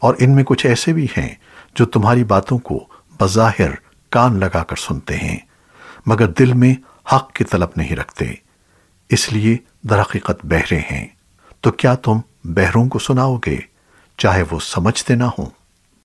اور ان میں کچھ ایسے بھی ہیں جو تمہاری باتوں کو بظاہر کان لگا کر سنتے ہیں، مگر دل میں حق کی طلب نہیں رکھتے۔ اس لیے درحقیقت بہرے ہیں۔ تو کیا تم بہروں کو سناؤ گے، چاہے وہ سمجھتے نہ ہوں؟